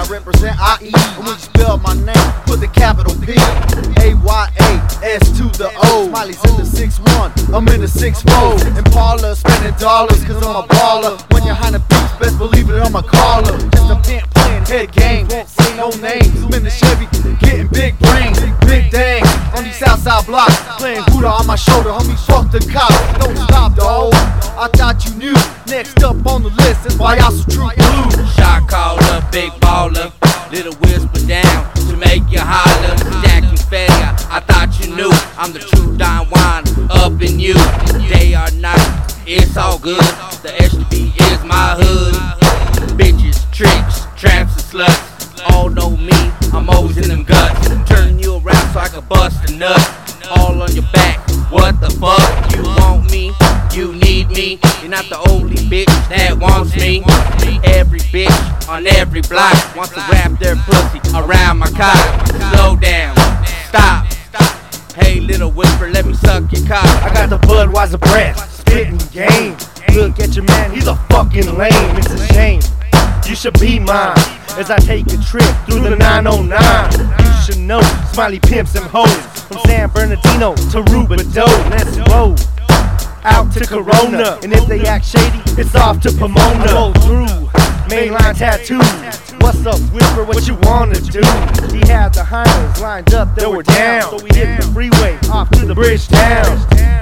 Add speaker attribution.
Speaker 1: I represent IE. And when you spell my name, put the capital P. A Y A S to the O. Smiley's in the 6 1, I'm in the 6 4. And Paula spending dollars, cause I'm a baller. When you're hittin' the beats, best believe it, I'm a caller. Just a pimp playing head game, say no names. I'm in the Chevy, getting big brains, big dang. On these Southside blocks, playing Buddha on my shoulder, homie, fuck the cops. Don't stop.
Speaker 2: Shot caller, big baller, little whisper down to make you holler. Stack confetti, I thought you knew. I'm the true Don Juan up in you. Day or night, it's all good. The SB is my hood. Bitches, tricks, traps, and sluts. All know me, I'm always in them guts. Turning you around so I can bust a nut. All on your back, what the fuck? You want me? You need me. You're not the only bitch that wants me. Every bitch on every block wants to wrap their pussy around my cock. Slow down, stop. Hey, little whisper, let me suck your cock.
Speaker 3: I got the Budweiser breath, spitting game. Look at your man, he's a fucking lame. It's a shame. You should be mine as I take a trip through the 909. You should know, Smiley pimps and hoes from San Bernardino to Rubidoux. Let's roll out to Corona, and if they act shady, it's off to Pomona. Roll through mainline tattoos. What's up, Whisper? What you wanna do? He had the Highlands lined up, they were down. So we hit the freeway off to the bridge town.